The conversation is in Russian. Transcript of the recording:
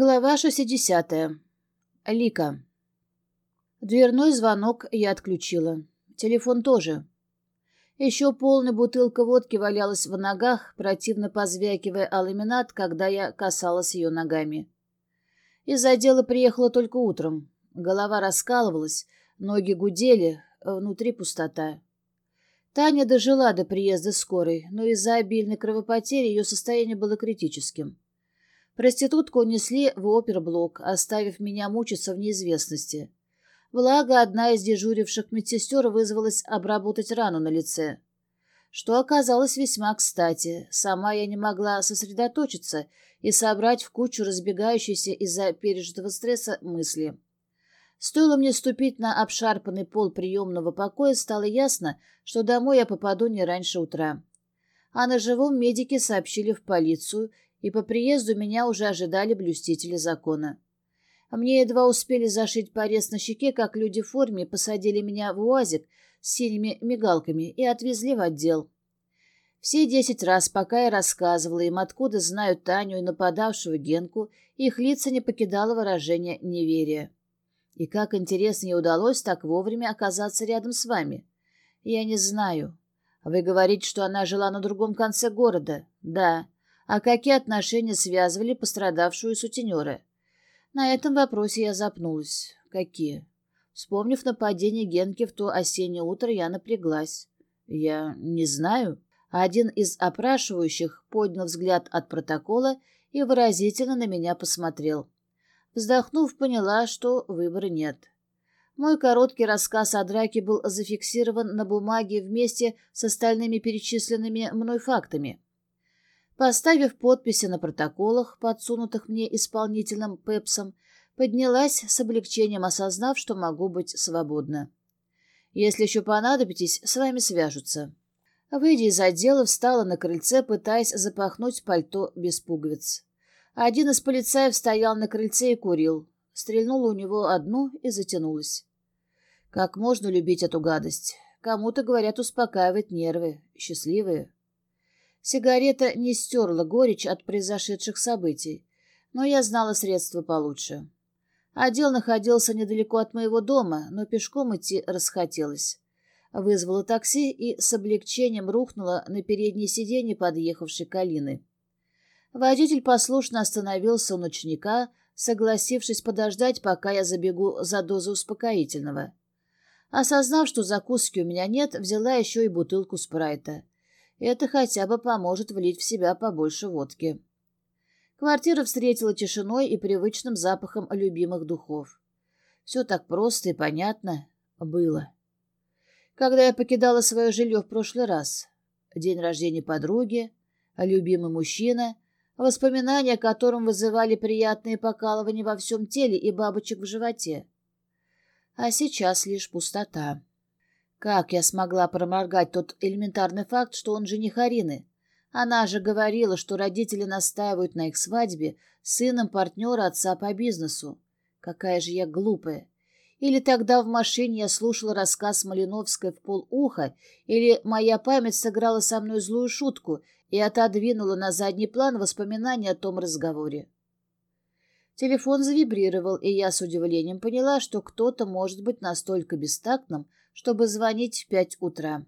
Глава 60. Лика. Дверной звонок я отключила. Телефон тоже. Еще полная бутылка водки валялась в ногах, противно позвякивая о ламинат, когда я касалась ее ногами. Из отдела приехала только утром. Голова раскалывалась, ноги гудели, внутри пустота. Таня дожила до приезда скорой, но из-за обильной кровопотери ее состояние было критическим. Проститутку унесли в оперблок, оставив меня мучиться в неизвестности. Благо, одна из дежуривших медсестер вызвалась обработать рану на лице. Что оказалось весьма кстати. Сама я не могла сосредоточиться и собрать в кучу разбегающиеся из-за пережитого стресса мысли. Стоило мне ступить на обшарпанный пол приемного покоя, стало ясно, что домой я попаду не раньше утра. А на живом медики сообщили в полицию, и по приезду меня уже ожидали блюстители закона. А мне едва успели зашить порез на щеке, как люди в форме посадили меня в уазик с синими мигалками и отвезли в отдел. Все десять раз, пока я рассказывала им, откуда знаю Таню и нападавшего Генку, их лица не покидало выражение неверия. И как интересно ей удалось так вовремя оказаться рядом с вами. Я не знаю. Вы говорите, что она жила на другом конце города. Да. А какие отношения связывали пострадавшую и сутенера? На этом вопросе я запнулась. Какие? Вспомнив нападение Генки в то осеннее утро, я напряглась. Я не знаю. Один из опрашивающих поднял взгляд от протокола и выразительно на меня посмотрел. Вздохнув, поняла, что выбора нет. Мой короткий рассказ о драке был зафиксирован на бумаге вместе с остальными перечисленными мной фактами. Поставив подписи на протоколах, подсунутых мне исполнительным пепсом, поднялась с облегчением, осознав, что могу быть свободна. Если еще понадобитесь, с вами свяжутся. Выйдя из отдела, встала на крыльце, пытаясь запахнуть пальто без пуговиц. Один из полицаев стоял на крыльце и курил. Стрельнула у него одну и затянулась. Как можно любить эту гадость? Кому-то, говорят, успокаивает нервы. Счастливые. Сигарета не стерла горечь от произошедших событий, но я знала средства получше. Отдел находился недалеко от моего дома, но пешком идти расхотелось. Вызвала такси и с облегчением рухнула на переднее сиденье подъехавшей Калины. Водитель послушно остановился у ночника, согласившись подождать, пока я забегу за дозу успокоительного. Осознав, что закуски у меня нет, взяла еще и бутылку спрайта. Это хотя бы поможет влить в себя побольше водки. Квартира встретила тишиной и привычным запахом любимых духов. Все так просто и понятно было. Когда я покидала свое жилье в прошлый раз, день рождения подруги, любимый мужчина, воспоминания о котором вызывали приятные покалывания во всем теле и бабочек в животе. А сейчас лишь пустота. Как я смогла проморгать тот элементарный факт, что он жених Арины? Она же говорила, что родители настаивают на их свадьбе с сыном партнера отца по бизнесу. Какая же я глупая. Или тогда в машине я слушала рассказ Малиновской в полуха, или моя память сыграла со мной злую шутку и отодвинула на задний план воспоминания о том разговоре. Телефон завибрировал, и я с удивлением поняла, что кто-то может быть настолько бестактным, чтобы звонить в пять утра.